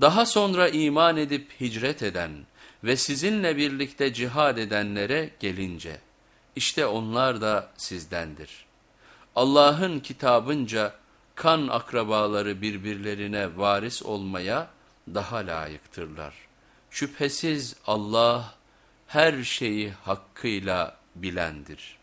Daha sonra iman edip hicret eden ve sizinle birlikte cihad edenlere gelince, işte onlar da sizdendir. Allah'ın kitabınca kan akrabaları birbirlerine varis olmaya daha layıktırlar. Şüphesiz Allah her şeyi hakkıyla bilendir.''